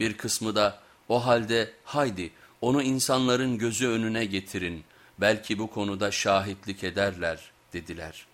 Bir kısmı da o halde haydi onu insanların gözü önüne getirin belki bu konuda şahitlik ederler dediler.''